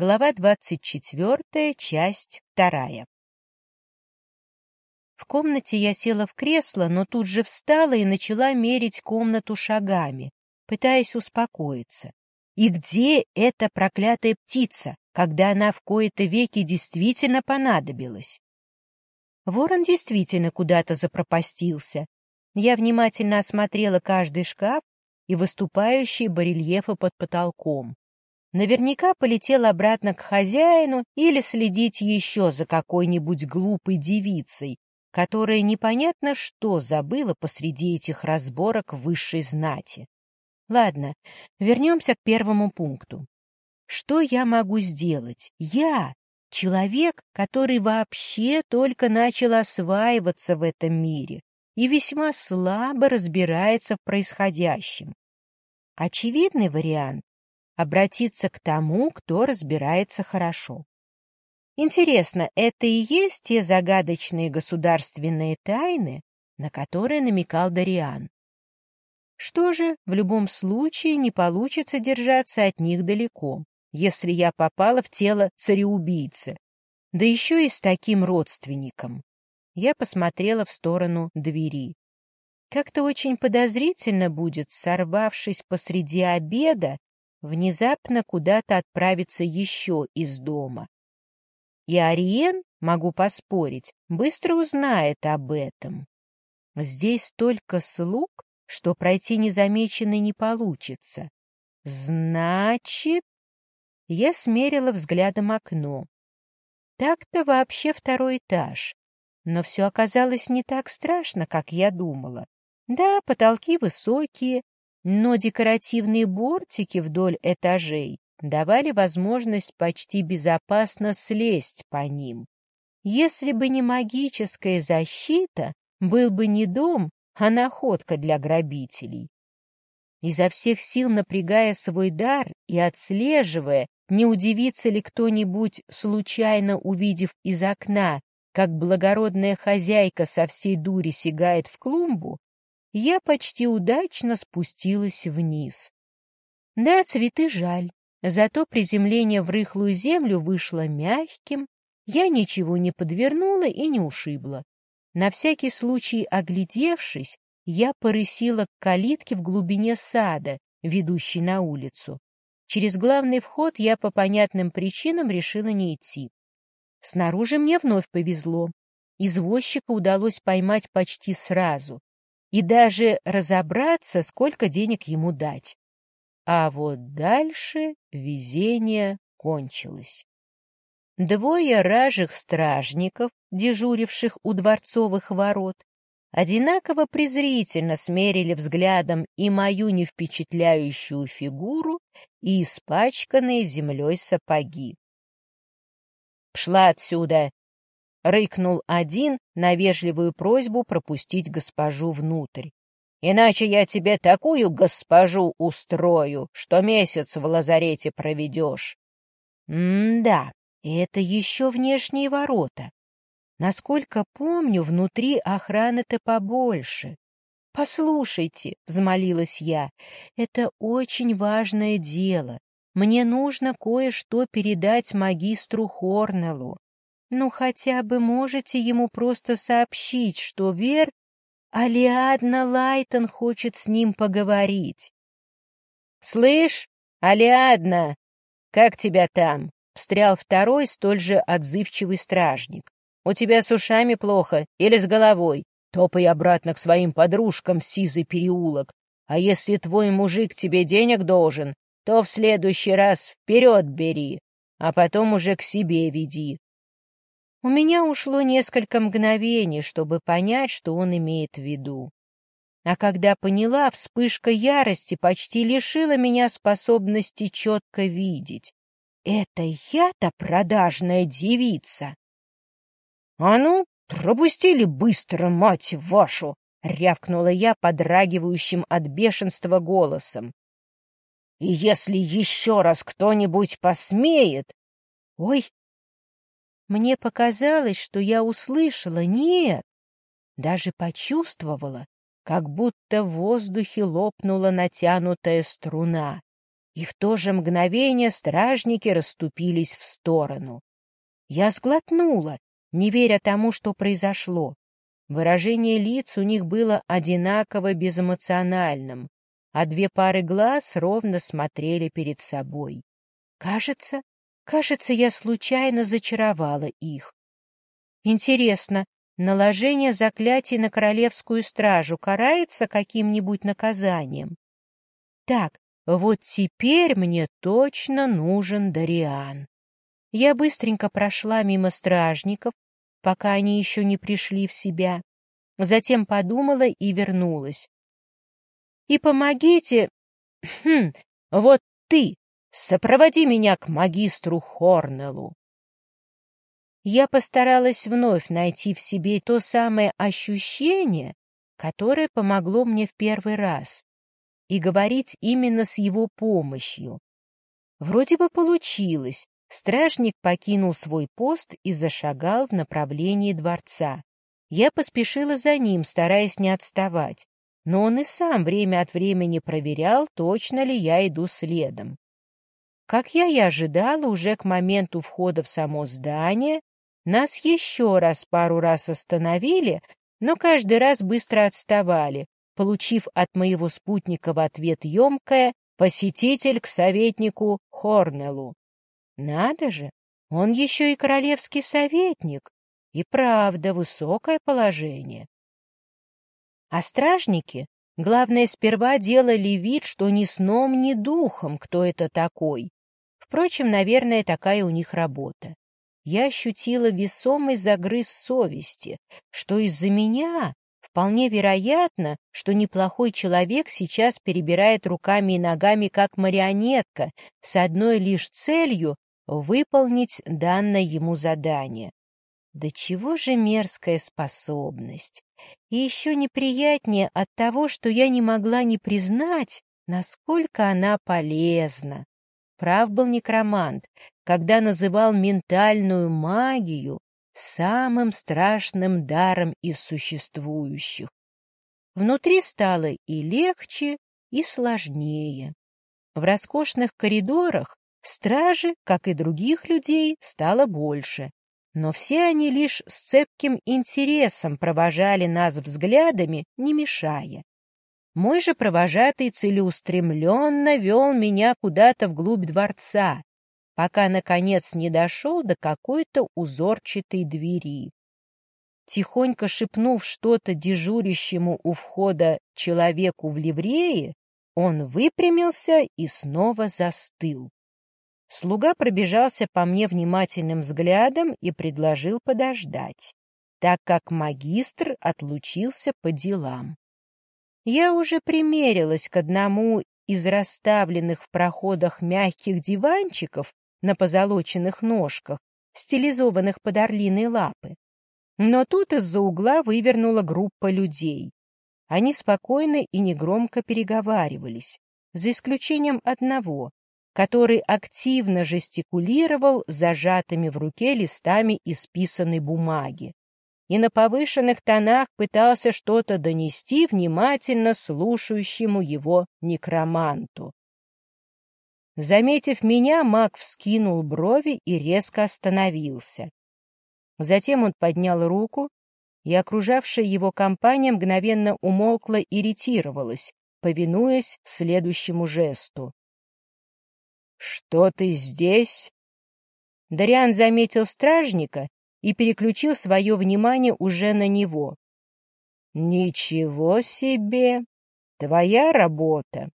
Глава двадцать четвертая, часть вторая. В комнате я села в кресло, но тут же встала и начала мерить комнату шагами, пытаясь успокоиться. И где эта проклятая птица, когда она в кои-то веки действительно понадобилась? Ворон действительно куда-то запропастился. Я внимательно осмотрела каждый шкаф и выступающие барельефы под потолком. Наверняка полетел обратно к хозяину или следить еще за какой-нибудь глупой девицей, которая непонятно что забыла посреди этих разборок высшей знати. Ладно, вернемся к первому пункту. Что я могу сделать? Я, Человек, который вообще только начал осваиваться в этом мире и весьма слабо разбирается в происходящем. Очевидный вариант — обратиться к тому, кто разбирается хорошо. Интересно, это и есть те загадочные государственные тайны, на которые намекал Дариан? Что же, в любом случае не получится держаться от них далеко если я попала в тело цареубийцы, да еще и с таким родственником. Я посмотрела в сторону двери. Как-то очень подозрительно будет, сорвавшись посреди обеда, внезапно куда-то отправиться еще из дома. И Ариен, могу поспорить, быстро узнает об этом. Здесь столько слуг, что пройти незамеченной не получится. Значит, я смерила взглядом окно. Так-то вообще второй этаж. Но все оказалось не так страшно, как я думала. Да, потолки высокие, но декоративные бортики вдоль этажей давали возможность почти безопасно слезть по ним. Если бы не магическая защита, был бы не дом, а находка для грабителей. Изо всех сил напрягая свой дар и отслеживая, не удивится ли кто-нибудь, случайно увидев из окна, как благородная хозяйка со всей дури сигает в клумбу, я почти удачно спустилась вниз. Да, цветы жаль, зато приземление в рыхлую землю вышло мягким, я ничего не подвернула и не ушибла. На всякий случай оглядевшись, я порысила к калитке в глубине сада, ведущей на улицу. Через главный вход я по понятным причинам решила не идти. Снаружи мне вновь повезло. Извозчика удалось поймать почти сразу. И даже разобраться, сколько денег ему дать. А вот дальше везение кончилось. Двое ражих стражников, дежуривших у дворцовых ворот, одинаково презрительно смерили взглядом и мою невпечатляющую фигуру, и испачканные землей сапоги. «Пшла отсюда!» — рыкнул один на вежливую просьбу пропустить госпожу внутрь. «Иначе я тебе такую госпожу устрою, что месяц в лазарете проведешь». «М-да, это еще внешние ворота. Насколько помню, внутри охраны-то побольше. «Послушайте», — взмолилась я, — «это очень важное дело. Мне нужно кое-что передать магистру Хорнеллу. Ну, хотя бы можете ему просто сообщить, что Вер... Алиадна Лайтон хочет с ним поговорить». «Слышь, Алиадна, как тебя там?» — встрял второй, столь же отзывчивый стражник. «У тебя с ушами плохо или с головой? Топай обратно к своим подружкам в сизый переулок. А если твой мужик тебе денег должен, то в следующий раз вперед бери, а потом уже к себе веди. У меня ушло несколько мгновений, чтобы понять, что он имеет в виду. А когда поняла, вспышка ярости почти лишила меня способности четко видеть. Это я-то продажная девица. — А ну, «Пропустили быстро, мать вашу!» — рявкнула я подрагивающим от бешенства голосом. «И если еще раз кто-нибудь посмеет...» «Ой!» Мне показалось, что я услышала «нет», даже почувствовала, как будто в воздухе лопнула натянутая струна, и в то же мгновение стражники расступились в сторону. Я сглотнула, не веря тому, что произошло. Выражение лиц у них было одинаково безэмоциональным, а две пары глаз ровно смотрели перед собой. Кажется, кажется, я случайно зачаровала их. Интересно, наложение заклятий на королевскую стражу карается каким-нибудь наказанием? Так, вот теперь мне точно нужен Дариан. Я быстренько прошла мимо стражников, пока они еще не пришли в себя. Затем подумала и вернулась. И помогите... Хм, вот ты, сопроводи меня к магистру Хорнеллу. Я постаралась вновь найти в себе то самое ощущение, которое помогло мне в первый раз, и говорить именно с его помощью. Вроде бы получилось. Стражник покинул свой пост и зашагал в направлении дворца. Я поспешила за ним, стараясь не отставать но он и сам время от времени проверял, точно ли я иду следом. Как я и ожидала, уже к моменту входа в само здание нас еще раз пару раз остановили, но каждый раз быстро отставали, получив от моего спутника в ответ емкое «посетитель к советнику Хорнеллу». Надо же, он еще и королевский советник, и правда высокое положение. А стражники, главное, сперва делали вид, что ни сном, ни духом, кто это такой. Впрочем, наверное, такая у них работа. Я ощутила весомый загрыз совести, что из-за меня вполне вероятно, что неплохой человек сейчас перебирает руками и ногами, как марионетка, с одной лишь целью выполнить данное ему задание. Да чего же мерзкая способность! И еще неприятнее от того, что я не могла не признать, насколько она полезна. Прав был некромант, когда называл ментальную магию самым страшным даром из существующих. Внутри стало и легче, и сложнее. В роскошных коридорах стражи, как и других людей, стало больше, но все они лишь с цепким интересом провожали нас взглядами, не мешая. Мой же провожатый целеустремленно вел меня куда-то вглубь дворца, пока, наконец, не дошел до какой-то узорчатой двери. Тихонько шепнув что-то дежурящему у входа человеку в ливрее, он выпрямился и снова застыл. Слуга пробежался по мне внимательным взглядом и предложил подождать, так как магистр отлучился по делам. Я уже примерилась к одному из расставленных в проходах мягких диванчиков на позолоченных ножках, стилизованных под орлиные лапы. Но тут из-за угла вывернула группа людей. Они спокойно и негромко переговаривались, за исключением одного, который активно жестикулировал зажатыми в руке листами исписанной бумаги и на повышенных тонах пытался что-то донести внимательно слушающему его некроманту. Заметив меня, маг вскинул брови и резко остановился. Затем он поднял руку, и окружавшая его компания мгновенно умолкла и ретировалась, повинуясь следующему жесту. «Что ты здесь?» Дариан заметил стражника и переключил свое внимание уже на него. «Ничего себе! Твоя работа!